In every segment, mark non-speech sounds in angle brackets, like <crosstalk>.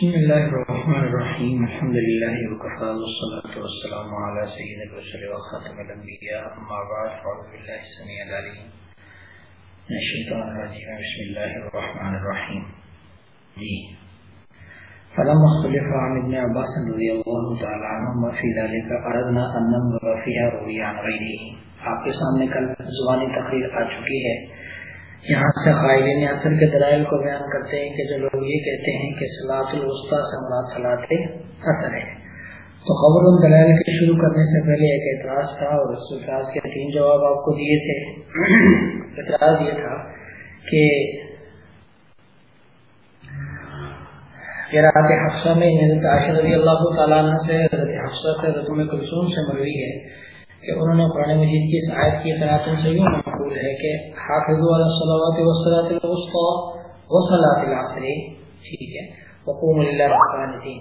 بسم الله الرحمن الرحيم الحمد لله وكفى والصلاة والسلام على سيد الرسل وخاتم الأنبياء أما بعد فأعوذ بالله السميع العليم من الشيطان الرجيم بسم الله الرحمن الرحيم جی. فلما اختلف عن ابن عباس رضي الله تعالى عنهما في ذلك أردنا أن ننظر فيها روي عن غيره آپ کے سامنے کل زبانی تقریر آ چکی ہے۔ یہاں سے قائلین اثر کے دلائل کو بیان کرتے ہیں کہ جو لوگ یہ کہتے ہیں کہ سلاط الوسطی سے مراد سلاط اثر ہے۔ تو خبر ان دلائل کے شروع کرنے سے پہلے ایک اعتراض تھا اور اس اعتراض کے تین جواب آپ کو دیے تھے۔ اعتراض یہ تھا کہ قرآت حفصہ میں حضرت عاشر رضی اللہ تعالیٰ عنہ سے، حضرت حفصہ سے رسوم کلثوم سے مروی ہے کہ انہوں نے قرآن مجید کی اس آیت کی قرآتوں سے یوں مقبول ہے کہ حافظ الصلاوات والصلاة الوسطى وصلاة العصر. ٹھیک ہے. وقوم للہ القانتین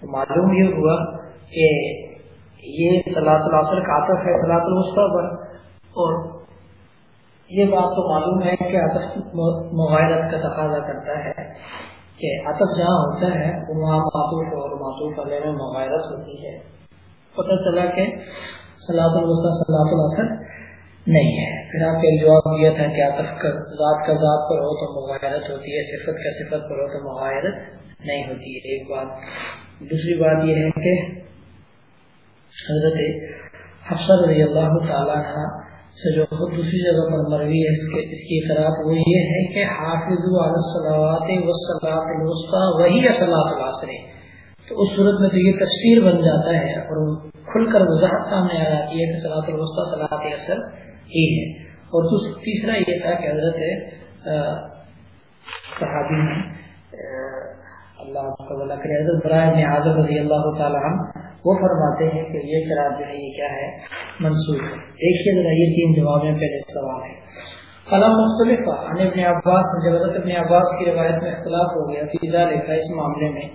تو معلوم یہ ہوا کہ یہ صلاة العصر کا عطف ہے صلاة الوسطى پر. اور یہ بات تو معلوم ہے کہ عطف مغایرت کا تقاضا کرتا ہے کہ عطف جہاں ہوتا ہے، وہاں معطوف اور معطوف علیہ میں مغایرت ہوتی ہے. پتہ چلا کہ سلاۃ الوسطی سلاۃ الاسر نہیں ہے۔ پھر آپ نے جواب دیا تھا کہ آتف کا ذات کا ذات پر ہو تو مغایرت ہوتی ہے، صفت کا صفت پر ہو تو مغایرت نہیں ہوتی ہے۔ ایک بات۔ دوسری بات یہ ہے کہ حضرت حفصہ رضی اللہ تعالیٰ عنہ سے جو خود دوسری جگہ پر مروی ہے، اس کے، اس کی اطلاعات وہ یہ ہے کہ حافظ علی الصلاوات والصلاۃ الوسطی وہی صلاۃ العصر تو اس صورت میں تو یہ تفسیر بن جاتا ہے اور کھل کر وضاحت سامنے آ جاتی ہے کہ سلاط الوسطی صلاحت اثر ہی ہے۔ اور تیسرا یہ تھا کہ حضرت صحابی نے اللہ کرے۔ حضرت برائے میں حاضر رضی اللہ تعالیٰ عنہ وہ فرماتے ہیں کہ یہ شراب جو ہے، یہ کیا ہے؟ منسوخ ہے۔ دیکھیے ذرا یہ تین جواب میں پہلے سوال ہے۔ قلم مختلف۔ ابن عباس، جب حضرت ابن عباس کی روایت میں اختلاف ہو گیا فیضا لکھا اس معاملے میں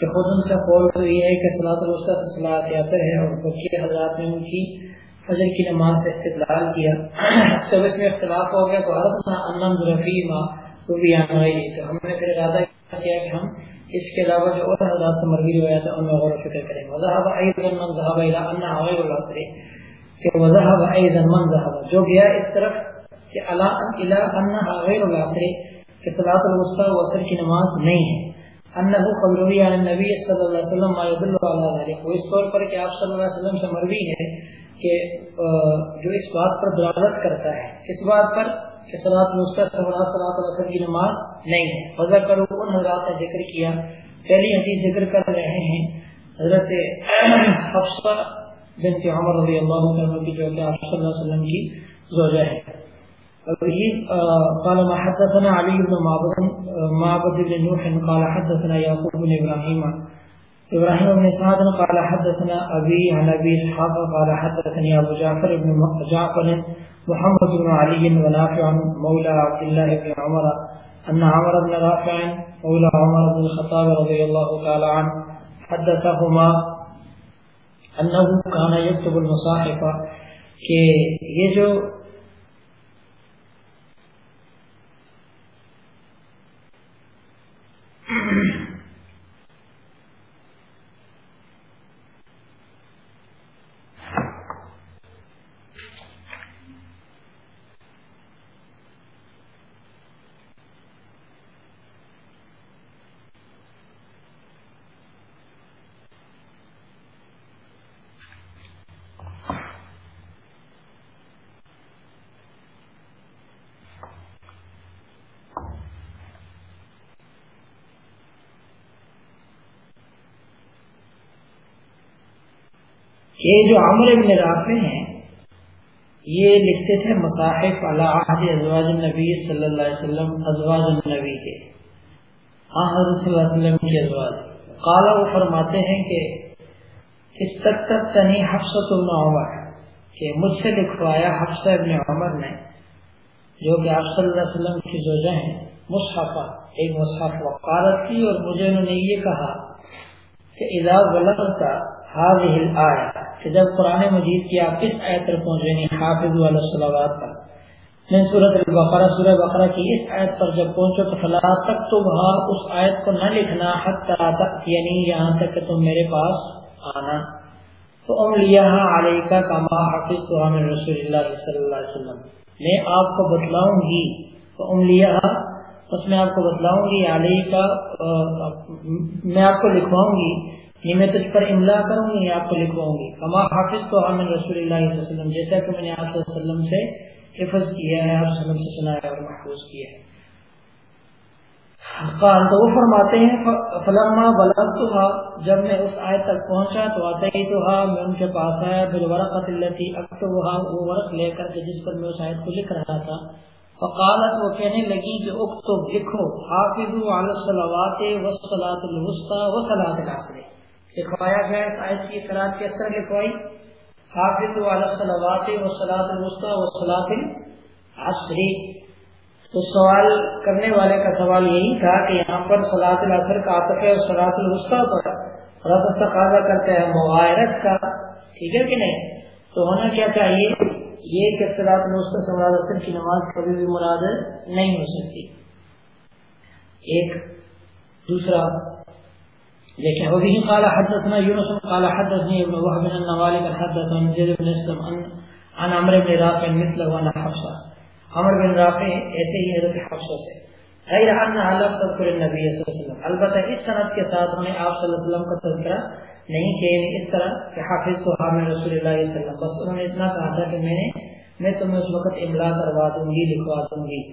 کہ خود ان سے قول تو یہ ہے کہ صلاح الوسطی سے صلاح یاسر ہے اور بچے حضرات نے ان کی فجر کی نماز سے استقلال کیا۔ جب اس میں اختلاف ہو گیا تو حضرت انم رفی ماں وہ بھی تو ہم نے پھر ارادہ کیا کہ ہم اس کے علاوہ جو اور حضرات سے مرغی روایت ہے، ان میں غور و فکر کریں۔ وضاحب من ذهب الى ان العصر۔ کہ من ذهب۔ جو گیا اس طرف کہ الا ان الى ان العصر، کہ صلاۃ الوسطی و عصر کی نماز نہیں ہے۔ انه عن صلی اللہ علیہ وسلم ما يدل على ذلك۔ اس طور پر کہ آپ صلی اللہ علیہ وسلم سے مروی ہے کہ جو اس بات پر دلالت کرتا ہے، اس بات پر کہ صلاۃ مستقبل صلاۃ صلاۃ کی نماز نہیں ہے۔ وضع کرو ان حضرات نے ذکر کیا۔ پہلی حدیث ذکر کر رہے ہیں، حضرت حفصہ بنت عمر رضی اللہ عنہ کی جو کہ آپ صلی اللہ علیہ وسلم کی زوجہ ہے۔ قال ما حدثنا علي بن معبد معبد بن نوح، قال حدثنا يعقوب بن ابراهيم ابراهيم بن سعد قال حدثنا ابي عن ابي اسحاق، قال حدثني ابو جعفر بن جعفر محمد بن علي ونافع مولى عبد الله بن عمر، ان عمر بن رافع مولى عمر بن الخطاب رضي الله تعالى عنه حدثهما انه كان يكتب المصاحف، کہ یہ جو یہ جو عمر ابن رافع ہیں، یہ لکھتے تھے مصاحف عہد ازواج النبی صلی اللہ علیہ وسلم، ازواج النبی کے۔ ہاں حضرت صلی اللہ علیہ وسلم کے ازواج۔ قالا وہ فرماتے ہیں کہ اس تک تک تنی حفصت ابن عمر، کہ مجھ سے لکھوایا حفصہ ابن عمر نے، جو کہ آپ صلی اللہ علیہ وسلم کی زوجہ ہیں، مصحفہ، ایک مصحف وقارت کی، اور مجھے انہوں نے یہ کہا کہ اذا بلغتا هذه الآية کہ جب قرآن مجید کی آپ کس آیت پر پہنچیں گے حافظ علیہ الصلوات پر۔ میں سورت البقرہ سورہ بقرہ کی اس آیت پر جب پہنچو تو فلا تک تو وہاں اس آیت کو نہ لکھنا، حتی تک یعنی یہاں تک کہ تم میرے پاس آنا۔ تو ام علیہ کا کما حافظ تو ہمیں رسول اللہ صلی اللہ علیہ وسلم۔ میں آپ کو بتلاؤں گی، تو ام اس میں آپ کو بتلاؤں گی علیہ کا میں آپ کو لکھواؤں گی یہ میں تجھ پر املا کروں گی آپ کو لکھواؤں گی۔ کما حافظ تو ہمیں رسول اللہ علیہ وسلم، جیسا کہ میں نے آپ صلی اللہ علیہ وسلم سے حفظ کیا ہے اور سنم سے سنایا اور محفوظ کیا ہے۔ قال، تو وہ فرماتے ہیں فلما بلغتها، جب میں اس آیت تک پہنچا تو آتے تو میں ان کے پاس آیا بالورقت التي اكتبها وہ ورق لے کر کے جس پر میں اس آیت کو لکھ رہا تھا۔ فقالت، وہ کہنے لگی کہ اکتب، لکھو حافظوا على الصلوات والصلاه الوسطى وصلاه العصر۔ لکھوایا گیا اس آیت کی قرات کس طرح لکھوائی حافظ على الصلوات والصلاة الوسطى والصلاة العصر۔ تو سوال کرنے والے کا سوال یہی تھا کہ یہاں پر صلاۃ العصر کا عطف ہے اور صلاۃ الوسطى پر رب تقاضا کرتے ہیں معاہرت کا، ٹھیک ہے کہ نہیں؟ تو ہونا کیا چاہیے؟ یہ کہ صلاۃ الوسطى سے مراد اثر کی نماز کبھی بھی مراد نہیں ہو سکتی۔ ایک دوسرا لیکن وہ بھی قال حدثنا يونس قال حدثني ابن وهب بن مالك حدثنا زيد بن اسلم عن عن عمرو بن رافع مثل وانا حفصه عمر بن رافع ایسے ہی حضرت حفصہ سے. غیر ان حلف تذکر النبی صلی اللہ علیہ وسلم. البتہ اس سند کے ساتھ انہیں آپ صلی اللہ علیہ وسلم کا تذکرہ نہیں کہ یعنی اس طرح کہ حافظ تو حامل رسول اللہ علیہ وسلم. بس انہوں نے اتنا کہا تھا کہ میں نے میں تمہیں اس وقت املا کروا دوں گی، لکھوا دوں گی۔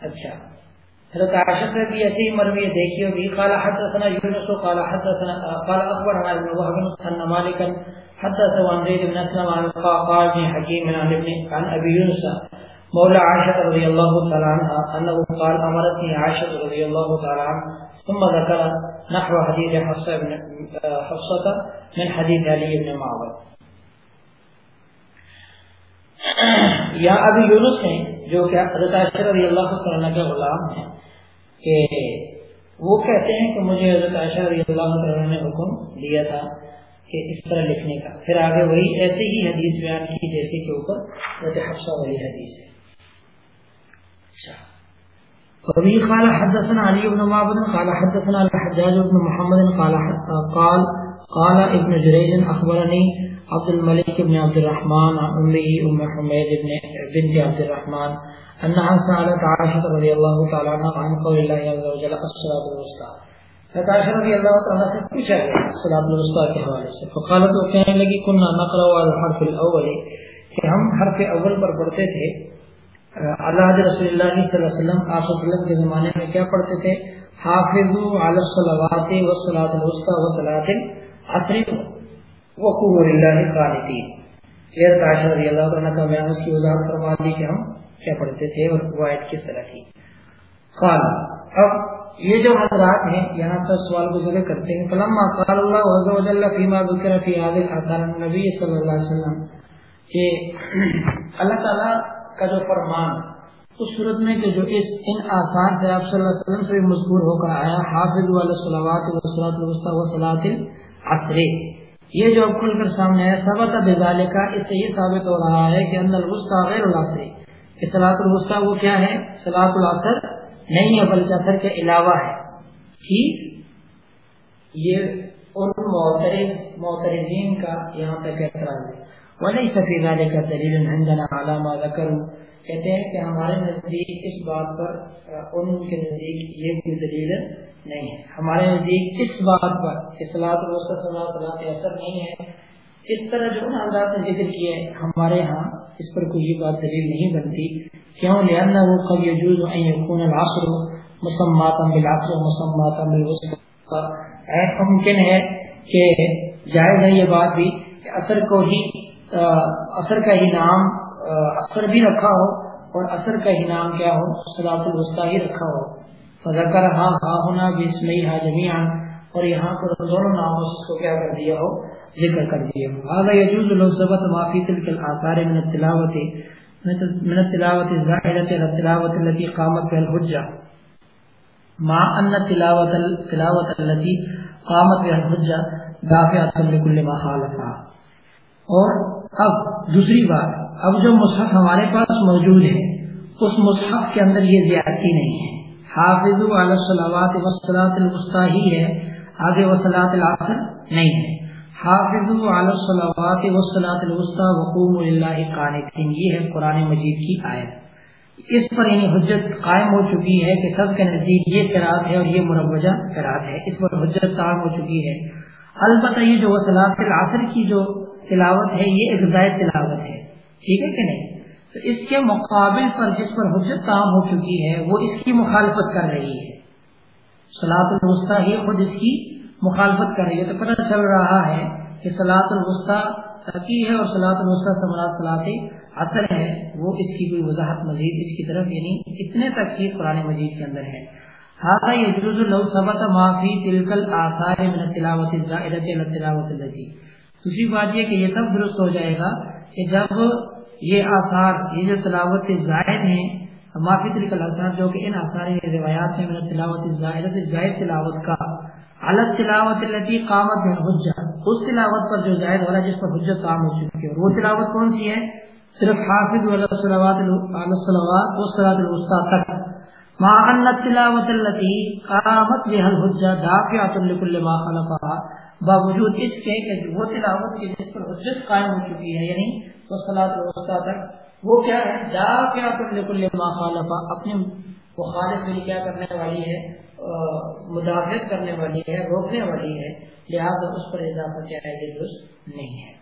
اچھا۔ حضرت عائشہ سے بھی ایسی مروی دیکھی ہوگی۔ قال حدثنا یونس، قال حدثنا، قال اخبرنا ابن وهب ان مالك حدث عن زيد بن اسلم عن قال بن حكيم عن ابن عن ابي يونس مولى عائشة رضي الله تعالى عنها انه قال امرتني عائشة رضي الله تعالى عنها ثم ذكر نحو حديث حفصة بن حفصة من حديث علي بن معبد <clears throat> یا ابھی یونس ہیں جو کہ حضرت عائشہ رضی اللہ عنہ کے غلام ہیں، کہ وہ کہتے ہیں کہ مجھے حضرت عائشہ رضی اللہ عنہ نے حکم دیا تھا کہ اس طرح لکھنے کا۔ پھر آگے وہی ایسے ہی حدیث بیان کی جیسے کہ اوپر حضرت حفصہ والی حدیث ہے۔ اچھا۔ وفي قال حدثنا علي بن معبد، قال حدثنا الحجاج بن محمد، قال قال قال ابن جريج، اخبرني عبد الملك بن عبد الرحمن عن امه ام حميد بن بنت عبد الرحمن انها سالت عائشه رضي الله تعالى عنها عن قول الله عز وجل الصلاه الوسطى فتعالى رضي الله تعالى سے پوچھا گیا الصلاه الوسطى کے حوالے سے۔ فقالت، وہ کہنے لگی كنا نقرا الحرف الاول کہ ہم حرف اول پر پڑھتے تھے۔ اللہ رسول اللہ صلی اللہ علیہ وسلم، آپ صلی اللہ علیہ وسلم کے زمانے میں کیا پڑھتے تھے؟ حافظوا على الصلوات والصلاه الوسطى وصلاه العصر وقوع اللہ قانتین یہ عائشہ رضی اللہ عنہ کا بیان اس کی وضاحت فرما دی کہ ہم کیا پڑھتے تھے اور وہ کس طرح تھی قال، اب یہ جو حضرات ہیں، یہاں پر سوال کو ذکر کرتے ہیں، فلما قال اللہ عز وجل فيما ذکر فی هذه الاثار النبی صلی اللہ علیہ وسلم کہ <clears throat> اللہ تعالی کا جو فرمان، اس صورت میں کہ جو اس ان آثار سے آپ صلی اللہ علیہ وسلم سے بھی مذکور ہو کر آیا، حافظ علی الصلوات والصلاۃ الوسطى وصلاۃ العصر۔ یہ جو اب کھل کر سامنے ہے سبت بزالے کا اس سے یہ ثابت ہو رہا ہے کہ اندر الوسطی غیر العصر کہ صلاۃ الوسطی وہ کیا ہے؟ صلاۃ العصر نہیں ہے، بلکہ اثر کے علاوہ ہے۔ ٹھیک؟ یہ ان معترض، معترضین کا یہاں تک اعتراض ہے۔ ولی سفید علیہ کا دلیل عندنا علامہ ذکر کہتے ہیں کہ ہمارے نزدیک اس بات پر ان کے نزدیک یہ کوئی دلیل نہیں ہے۔ ہمارے نزدیک اس بات پر اصلاح صلاح اثر نہیں ہے۔ اس طرح جو حضرات نے ذکر کیا ہے ہمارے ہاں اس پر کوئی بات دلیل نہیں بنتی۔ کیوں؟ لہٰذا وہ کب یجوز یقون العصر مسمات بالعصر مسمات بالوسط ممکن ہے کہ جائز ہے یہ بات بھی کہ اثر کو ہی اثر کا ہی نام اثر بھی رکھا ہو اور اثر کا ہی نام کیا ہو صلاح الوسطی ہی رکھا ہو۔ فذکر ہاں ہا ہونا بسمئی ہا جمیعا، اور یہاں پر دونوں ناموں سے اس کو کیا کر دیا ہو؟ ذکر کر دیا ہو۔ هذا يجوز لو ثبت ما في تلك الاثار من التلاوه من التلاوه الزائده الى التلاوه التي قامت بها الحجه مع ان التلاوه التلاوه التي قامت بها الحجه دافعه لكل ما خالفها. اور اب دوسری بات، اب جو مصحف ہمارے پاس موجود ہے، اس مصحف کے اندر یہ زیادتی نہیں ہے۔ حافظ علیہ وسلاۃ الوسطی ہی ہے، آگے وسلاۃ العصر نہیں ہے۔ حافظ علی الصلاوات والصلاۃ الوسطى وقوموا لله یہ ہے قرآن مجید کی آیت۔ اس پر یعنی حجت قائم ہو چکی ہے کہ سب کے نزدیک یہ قرات ہے اور یہ مروجہ قرات ہے۔ اس پر حجت قائم ہو چکی ہے۔ البتہ یہ جو وسلاۃ العصر کی جو تلاوت ہے، یہ ایک زائد تلاوت ہے۔ ٹھیک ہے کہ نہیں؟ تو اس کے مقابل پر جس پر حجت قائم ہو چکی ہے، وہ اس کی مخالفت کر رہی ہے۔ سلاط الوسطی ہی خود اس کی مخالفت کر رہی ہے۔ تو پتہ چل رہا ہے کہ سلاط الوسطی کی ہے اور سلاط الوسطی سمراط سلاط اثر ہے۔ وہ اس کی کوئی وضاحت مزید اس کی طرف یعنی اتنے تک ہی قرآن مجید کے اندر ہے۔ یہ لو ثبت معافی تلکل آثار من تلاوت التي۔ دوسری بات یہ کہ یہ سب درست ہو جائے گا کہ جب یہ آثار، یہ جو تلاوت زائد ہیں، معافی تلکل آثار جو کہ ان آثار روایات میں میرا تلاوت زائد زائد تلاوت کا۔ الگ تلاوت التی قامت ہے حجت اس تلاوت پر جو زائد ہو رہا ہے، جس پر حجت کام ہو چکی ہے وہ تلاوت کون سی ہے؟ صرف حافظ الصلوات الصلوات والصلاۃ الوسطى تک۔ ان التلاوت التي قامت بها الحجه دافعه لكل ما خلفها باوجود اس کے کہ وہ تلاوت کی جس پر حجت قائم ہو چکی ہے یعنی تو والصلاۃ الوسطى تک، وہ کیا ہے؟ دافعه لكل ما خالفها اپنے مخالف کے کیا کرنے والی ہے؟ مدافعت کرنے والی ہے، روکنے والی ہے، لہٰذا اس پر اضافہ کیا ہے یہ درست نہیں ہے۔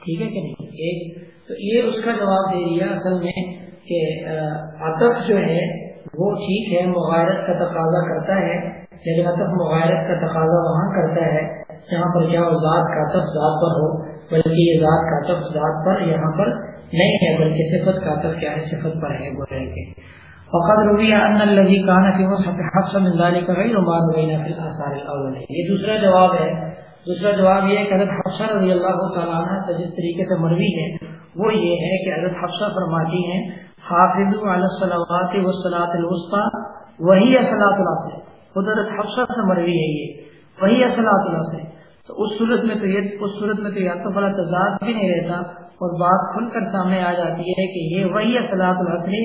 ٹھیک ہے کہ نہیں؟ ایک، تو یہ اس کا جواب دے دیا اصل میں کہ ادب جو ہے وہ ٹھیک ہے، مغارت کا تقاضا کرتا ہے یعنی لیکن ادب مغارت کا تقاضا وہاں کرتا ہے، جہاں پر کیا ذات کا تف ذات پر ہو، بلکہ یہ ذات کا تف ذات پر یہاں پر نہیں ہے، بلکہ صفت کا تف کیا ہے، صفت پر ہے گویا کے فقد روی ان الذي كان في مصحف حفص من ذلك غير ما روينا في الاثار الاول یہ دوسرا جواب ہے۔ دوسرا جواب یہ ہے کہ حضرت حفصہ رضی اللہ تعالی عنہ سے جس طریقے سے مروی ہے، وہ یہ ہے کہ حضرت حفصہ فرماتی ہیں حافظ علی الصلوات والصلاۃ الوسطى وہی صلاۃ العصر حضرت حفصہ سے مروی ہے یہ، وہی صلاۃ العصر تو اس صورت میں تو یہ، اس صورت میں تو یا تو بڑا تضاد بھی نہیں رہتا، اور بات کھل کر سامنے آ جاتی ہے کہ یہ وہی صلاۃ العصر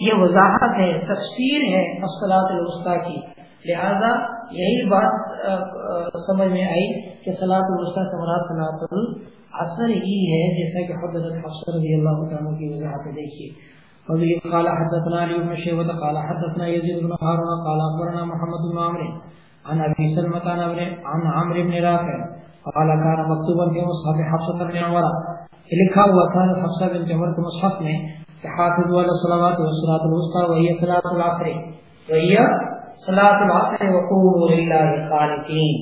یہ وضاحت ہے، تفسیر ہے اسلاط الوسطی کی۔ لہذا یہی بات سمجھ میں آئی کہ سلاط الوسطی سے مراد سلاط العصر ہی ہے، جیسا کہ حضرت حفصر رضی اللہ عنہ کی وضاحت دیکھیے وبه قال حدثنا علي بن شيبة قال حدثنا يزيد بن هارون قال أخبرنا محمد بن عمرو عن أبي سلمة عن عمرو بن رافع قال كان مكتوبا في مصحف حفصة بن عمر لکھا ہوا تھا حفصہ بن عمر کے مصحف میں حافظ والا صلوات و صلاۃ الوسطى وهي صلاۃ العصر. وهي صلاۃ العصر وقوموا لله قانتين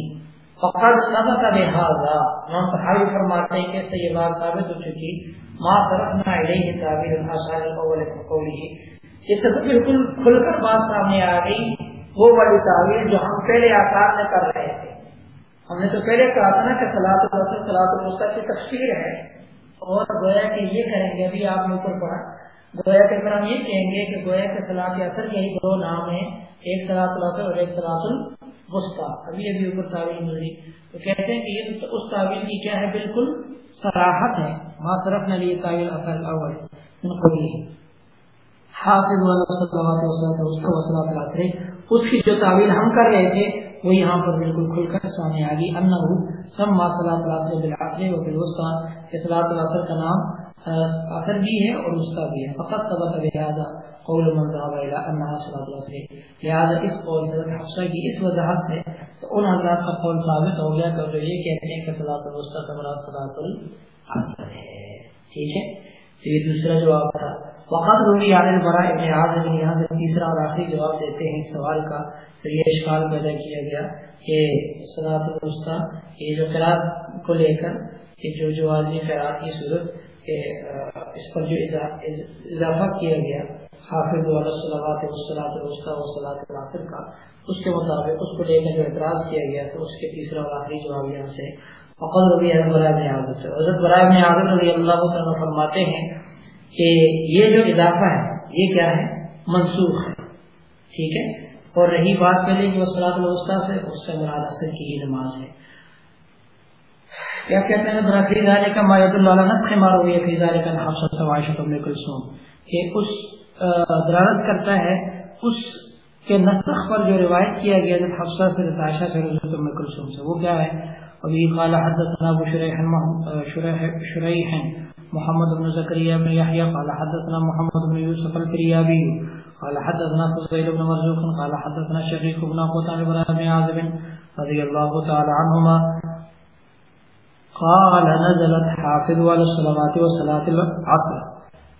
فقد ثبت بهذا. امام صحابی فرماتے ہیں کہ یہ بات ثابت ہو چکی ما طرفنا الیہ تعبیر الاثار الاول قوله یہ تو بالکل کھل کر بات سامنے آ گئی، وہ والی تعبیر جو ہم پہلے آثار میں کر رہے تھے۔ ہم نے تو پہلے کہا تھا نا کہ صلاۃ العصر صلاۃ الوسطى کی تفسیر ہے۔ اور گویا کہ یہ کریں گے، ابھی آپ نے اوپر پڑھا۔ گویا کے اگر ہم یہ کہیں گے کہ گویا کے سلاط اثر یہی دو نام ہیں، ایک سلاط الاثر اور ایک سلاط الوسطی ابھی ابھی اوپر تعویل مل رہی۔ تو کہتے ہیں کہ یہ اس تعویل کی کیا ہے؟ بالکل سراحت ہے۔ ماں طرف لیے تعویل اثر اول ان کو بھی۔ حافظ اس کی جو تعویل ہم کر رہے تھے، وہ یہاں پر بالکل کھل کر سامنے آ گئی۔ سم ما صلاح العصر و بالوسطی صلاح الاثر کا نام اثر بھی ہے اور اس کا بھی ہے۔ فقط ثبت لہذا قول من ذهب الى انها صلاه العصر۔ لہذا اس قول حضرت حفصہ کی اس وضاحت سے تو ان حضرات کا قول ثابت ہو گیا کہ جو یہ کہتے ہیں کہ صلاه الوسطى سے مراد صلاه العصر ہے۔ ٹھیک ہے؟ تو یہ دوسرا جواب تھا۔ وقت روی عن البراء ابن عازب، یہاں سے تیسرا اور آخری جواب دیتے ہیں اس سوال کا۔ تو یہ اشکال پیدا کیا گیا کہ صلاه الوسطى یہ جو قرات کو لے کر کہ جو جو آدمی قرات کی صورت کہ اس پر جو اضافہ کیا گیا، حافظ العصر کا، اس کے مطابق اس کو لے کر جو اعتراض کیا گیا تو اس کے تیسرا اور آخری جواب یہاں سے فقط ربی عادت سے۔ حضرت برائے عادت رضی اللہ تعالیٰ فرماتے ہیں کہ یہ جو اضافہ ہے، یہ کیا ہے؟ منسوخ ہے۔ ٹھیک ہے؟ اور رہی بات پہلے جو سلاد الوسطی سے، اس سے مراد اثر کی نماز ہے۔ کیا کہتے ہیں برافی ادارے کا مایت اللہ نسخ مارو یہ فضارے کا نام سب سے واشت ابن کلسوم کہ اس درارت کرتا ہے اس کے نسخ پر جو روایت کیا گیا جب حفصہ سے رتاشا سے رضوت میں کلسوم سے، وہ کیا ہے؟ ابھی قال حدثنا ابو شریح شریح محمد بن زکریہ بن یحییٰ قال حدثنا محمد بن یوسف الفریابی قال حدثنا فضیل بن مرزوق، قال حدثنا شقیق بن قطع بن عازب رضی اللہ تعالی عنہما قال نزلت حافظ على الصلوات والصلاة العصر.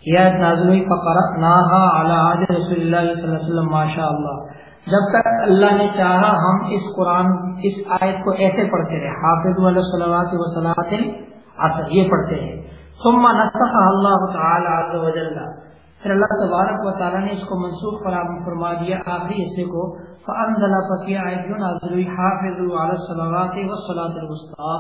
یہ نازل ہوئی، فقرأناها على عهد رسول اللہ صلی اللہ علیہ وسلم ما شاء اللہ جب تک اللہ نے چاہا، ہم اس قرآن، اس آیت کو ایسے پڑھتے رہے، حافظ علی الصلوات والصلاة العصر، یہ پڑھتے ہیں ثم نسخ اللہ تعالی عز وجل پھر اللہ تبارک و تعالی نے اس کو منسوخ فرما دیا، آخری حصے کو فانزل پس یہ آیت جو نازل ہوئی، حافظ علی الصلوات والصلاة الوسطى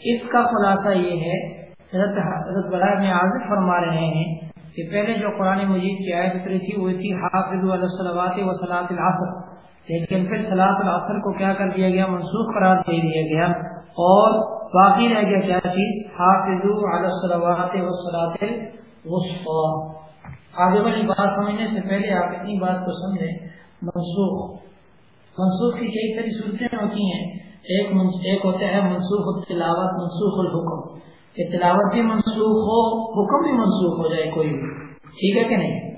اس کا خلاصہ یہ ہے، حضرت حضرت بڑا میں عازف فرما رہے ہیں کہ پہلے جو قرآن مجید کی آیت اتری تھی، وہ تھی حافظ الصلاوات و صلاۃ العصر۔ لیکن پھر صلاۃ العصر کو کیا کر دیا گیا؟ منسوخ قرار دے دیا گیا۔ اور باقی رہ گیا کیا چیز؟ حافظ الصلاوات و صلاۃ آگے والی بات سمجھنے سے پہلے آپ اتنی بات کو سمجھیں۔ منسوخ۔ منسوخ کی کئی ساری صورتیں ہوتی ہیں۔ ایک ایک ہوتا ہے منسوخ تلاوت منسوخ الحکم۔ کہ تلاوت بھی منسوخ ہو، حکم بھی منسوخ ہو جائے کوئی بھی۔ ٹھیک ہے کہ نہیں؟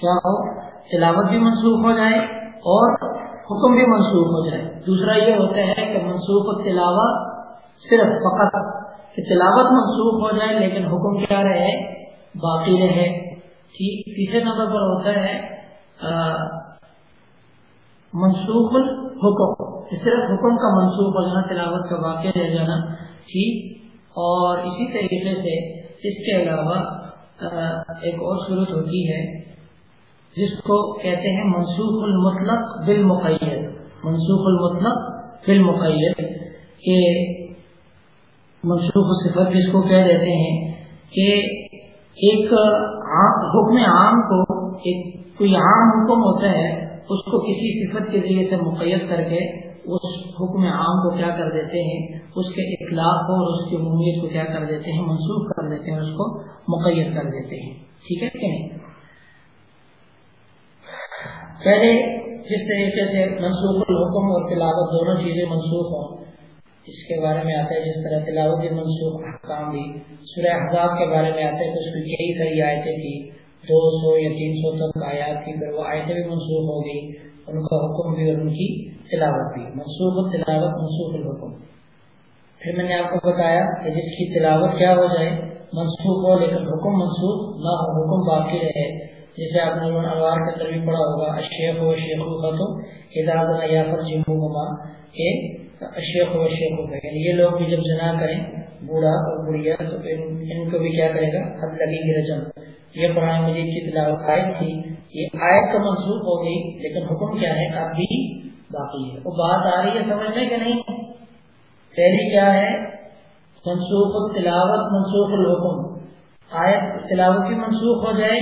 کیا ہو؟ تلاوت بھی منسوخ ہو جائے اور حکم بھی منسوخ ہو جائے۔ دوسرا یہ ہوتا ہے کہ منسوخ تلاوت صرف فقط کہ تلاوت منسوخ ہو جائے، لیکن حکم کیا رہے؟ باقی رہے۔ تیسرے نمبر پر ہوتا ہے منسوخ الحکم صرف حکم کا منسوخ ہو جانا تلاوت کا واقع رہ جانا ٹھیک اور اسی طریقے سے اس کے علاوہ ایک اور صورت ہوتی ہے، جس کو کہتے ہیں منسوخ المطلق بالمقید۔ منسوخ المطلق بالمقید، کہ منسوخ صفت جس کو کہہ دیتے ہیں، کہ ایک حکم عام کو، ایک کوئی عام حکم ہوتا ہے اس کو کسی صفت کے ذریعے سے مقید کر کے اس حکم عام کو کیا کر دیتے ہیں، اس کے اخلاق کو اور اس کی عمومیت کو کیا کر دیتے ہیں، منسوخ کر دیتے ہیں، اس کو مقید کر دیتے ہیں۔ ٹھیک ہے کہ نہیں؟ پہلے جس طریقے سے منسوخ الحکم اور تلاوت دونوں چیزیں منسوخ ہوں، اس کے بارے میں آتا ہے جس طرح تلاوت بھی منسوخ کام بھی۔ سورہ حضاب کے بارے میں آتا ہے تو اس کی یہی ساری آیتیں تھی دو سو یا تین سو تک آیات تھی پھر وہ آیتیں بھی منسوخ ہو گئی ان کا حکم بھی اور ان کی تلاوت بھی۔ منسوخ تلاوت، منسوخ الحکم۔ پھر میں نے آپ کو بتایا کہ جس کی تلاوت کیا ہو جائے، منسوخ ہو لیکن حکم منسوخ نہ ہو، حکم باقی رہے۔ جیسے آپ نے انوار کا تربی پڑھا ہوگا اشیخ و شیخ کا تو ہدایت یا پر جمع کہ اشیخ و شیخ کا یعنی یہ لوگ بھی جب جنا کریں، بوڑھا اور بڑھیا، تو ان کو بھی کیا کرے گا؟ حد لگے گی رجم۔ یہ قرآن مجید کی تلاوت آئے تھی، یہ آیت تو منسوخ ہو گئی، لیکن حکم کیا ہے؟ اب بھی باقی ہے۔ وہ بات آ رہی ہے، سمجھ میں کہ نہیں؟ پہلی کیا ہے؟ منسوخ تلاوت، منسوخ الحکم آیت تلاوت بھی منسوخ ہو جائے،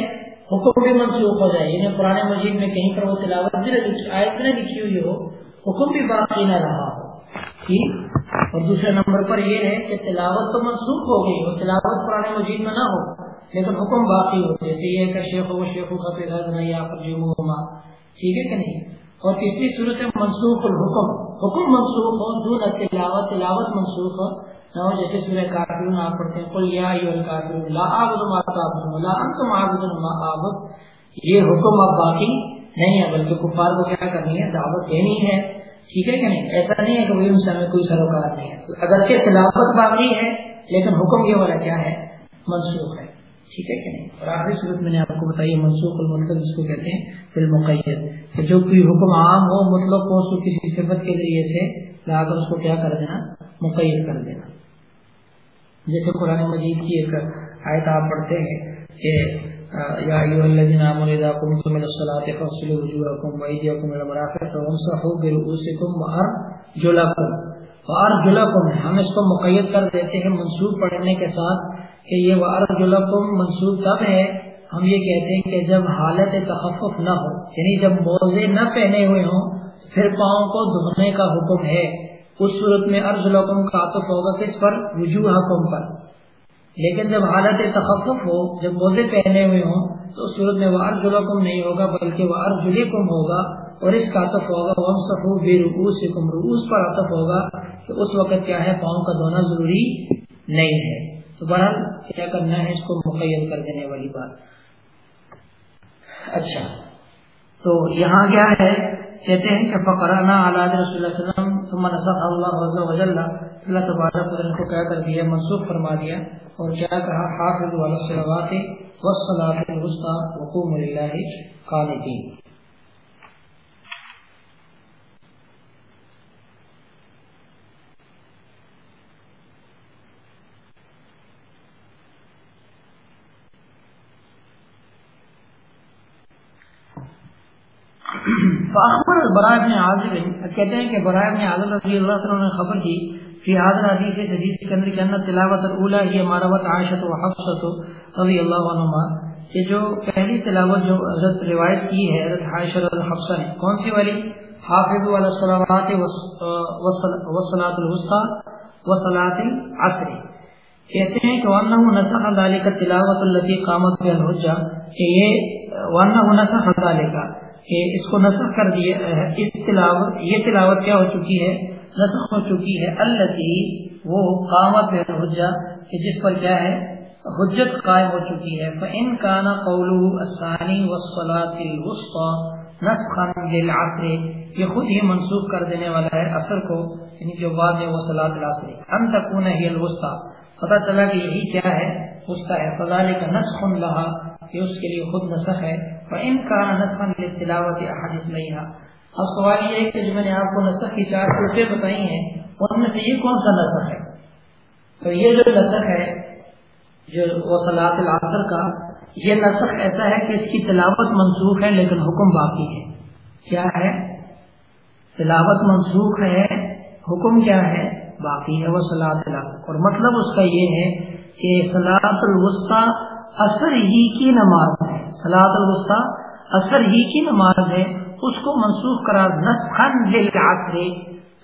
حکم بھی منسوخ ہو جائے۔ یعنی پرانے مجید میں کہیں پر وہ تلاوت بھی آیت میں لکھی ہوئی ہو، حکم بھی باقی نہ رہا ہو۔ ٹھیک؟ اور دوسرے نمبر پر یہ ہے کہ تلاوت تو منسوخ ہو گئی، وہ تلاوت پرانے مجید میں نہ ہو۔ لیکن حکم باقی ہو جیسے یہ کہ شیخ و شیخ کا پیدا نہیں آپ ٹھیک ہے کہ نہیں؟ اور تیسری صورت ہے منسوخ الحکم، حکم منسوخ ہو، دون تلاوت تلاوت منسوخ ہو، نہ ہو جیسے سورہ کافرون آپ پڑھتے ہیں، قل یا ایھا الکافرون، لا اعبد ما تعبدون ولا انتم عابدون ما اعبد، یہ حکم اب باقی نہیں ہے، بلکہ کفار کو کیا کرنی ہے، دعوت دینی ہے، ٹھیک ہے کہ نہیں؟ ایسا نہیں ہے کہ ان سے ہمیں کوئی سروکار نہیں ہے۔ اگرچہ تلاوت باقی ہے، لیکن حکم یہ والا کیا ہے؟ منسوخ ہے۔ ٹھیک ہے کہ نہیں؟ اور آخری صورت میں نے آپ کو بتائی منسوخ المطلق جس کو کہتے ہیں فی المقید، کہ جو کوئی حکم عام ہو مطلب کو اس کو کسی صفت کے ذریعے سے لا کر اس کو کیا کر دینا؟ مقید کر دینا۔ جیسے قرآن مجید کی ایک آیت آپ پڑھتے ہیں کہ یا ایوہ الذین آمنوا اذا قمتم الى الصلاة فاغسلوا وجوهکم وایدیکم الى المرافق وامسحوا برؤوسکم وارجلکم۔ وارجلکم ہم اس کو مقید کر دیتے ہیں منصوب پڑھنے کے ساتھ۔ کہ یہ وارجلکم منصوب تب ہے۔ ہم یہ کہتے ہیں کہ جب حالت تخفف نہ ہو یعنی جب موزے نہ پہنے ہوئے ہوں، پھر پاؤں کو دھونے کا حکم ہے۔ اس صورت میں ارض الحکم کا عطف ہوگا کس پر؟ وجوہ حکم پر۔ لیکن جب حالت تخفف ہو، جب موزے پہنے ہوئے ہوں، تو اس صورت میں وہ ارجلکم نہیں ہوگا، بلکہ وہ ارجلکم ہوگا۔ اور اس کا عطف ہوگا ومسحو برؤوسکم رؤوس پر عطف ہوگا کہ اس وقت کیا ہے؟ پاؤں کا دھونا ضروری نہیں ہے۔ تو بہرحال کیا کرنا ہے اس کو مقید کر دینے والی بات۔ اچھا۔ تو یہاں کیا ہے؟ کہتے ہیں کہ فقرانا علیہ رسول اللہ علیہ وسلم، ثم نسخ اللہ عز و جل اللہ تبارک و کو کیا کر دیا، منسوخ فرما دیا اور کیا کہا؟ حافظ علی الصلوات والصلاۃ الوسطى وقوموا لله قانتين فاخبر برائے ابن عازب کہتے ہیں کہ برائے ابن عازب رضی اللہ عنہ نے خبر دی فی حاضر حدیث اس حدیث کے اندر کہ ان تلاوت الاولى هي مروت عائشہ و حفصہ رضی اللہ عنہما، کہ جو پہلی تلاوت جو حضرت روایت کی ہے، حضرت عائشہ رضی حفصہ نے، کون سی والی؟ حافظ علی الصلوات والصلاۃ الوسطى وصلاۃ العصر۔ کہتے ہیں کہ وانه نسخ ذلك التلاوت التي قامت بها الحجہ کہ یہ وانه نسخ ذلك۔ کہ اس کو نسخ کر دیا اس تلاوت یہ تلاوت کیا ہو چکی ہے؟ نسخ ہو چکی ہے۔ اللہ کی وہ قامت حجا کہ جس پر کیا ہے؟ حجت قائم ہو چکی ہے۔ فَإِن كَانَ قَوْلُهُ الثَّانِي وَالصَّلَاةِ الْوُسْطَى نَسْخًا لِلْعَصْرِ، یہ خود ہی منسوخ کر دینے والا ہے اثر کو یعنی جو بعد میں وہ صلاة العصر۔ ان تکون ہی الوسطى، پتہ چلا کہ یہی کیا ہے؟ وسطى ہے۔ فذلك نسخ لها کہ اس کے لیے خود نسخ ہے۔ فَإِن كَانَ نَسْخًا لِلْتِلَاوَةِ أَحَدِ اسْمَيْهَا اب سوال یہ ہے کہ جو میں نے آپ کو نسخ کی چار صورتیں بتائی ہیں، ان میں سے یہ کون سا نسخ ہے؟ تو یہ جو نسخ ہے، جو وہ صلاح العصر کا، یہ نسخ ایسا ہے کہ اس کی تلاوت منسوخ ہے لیکن حکم باقی ہے۔ کیا ہے؟ تلاوت منسوخ ہے، حکم کیا ہے؟ باقی ہے وہ صلاح العصر۔ اور مطلب اس کا یہ ہے کہ صلاح الوسطی اثر ہی کی نماز ہے۔ سلاد الوسطی اثر ہی کی نماز ہے، اس کو منسوخ قرار نسخن للعصر۔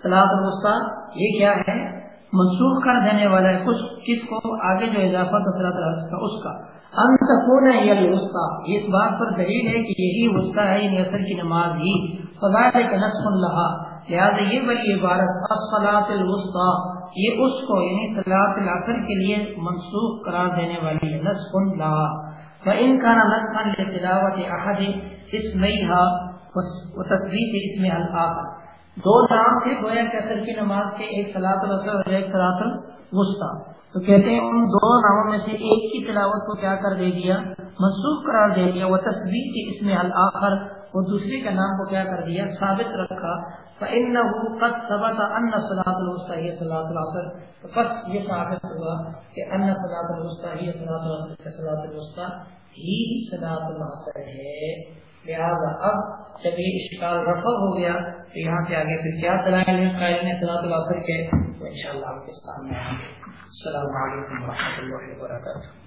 سلاد الوسطی یہ کیا ہے؟ منسوخ کر دینے والا ہے کچھ، کس کو؟ آگے جو اضافہ تھا سلاد العصر کا، اس کا۔ ان تکون ہے یہ الوسطی۔ اس بات پر دلیل ہے کہ یہی وسطی ہے یعنی اثر کی نماز ہی۔ فذلك نسخ لها۔ لہذا یہ بڑی عبارت الصلاۃ الوسطی۔ یہ اس کو یعنی صلاۃ العصر کے لیے منسوخ قرار دینے والی ہے، نسخ لها۔ فإن كان نسخا لتلاوة أحد اسميها وتصویت اسم الآخر۔ دو نام تھے، گویا کہ اثر کی نماز کے ایک سلاط الاسر اور ایک سلاط الوسطی۔ تو کہتے ہیں ان دو ناموں میں سے ایک کی تلاوت کو کیا کر دے دیا؟ منسوخ قرار دے دیا۔ وہ تصویر کے اسم الآخر۔ اور دوسرے کا نام کو کیا کر دیا؟ ثابت رکھا پس یہ ثابت ہوا کہ ان الوسطى ہی العصر ہے۔ لہذا اب جب یہ اشکال رفع ہو گیا تو یہاں سے آگے پھر کیا دلائل ہیں؟ قائل نے صلاۃ العصر کے۔ تو انشاءاللہ آپ کے سامنے السلام علیکم ورحمۃ اللہ وبرکاتہ۔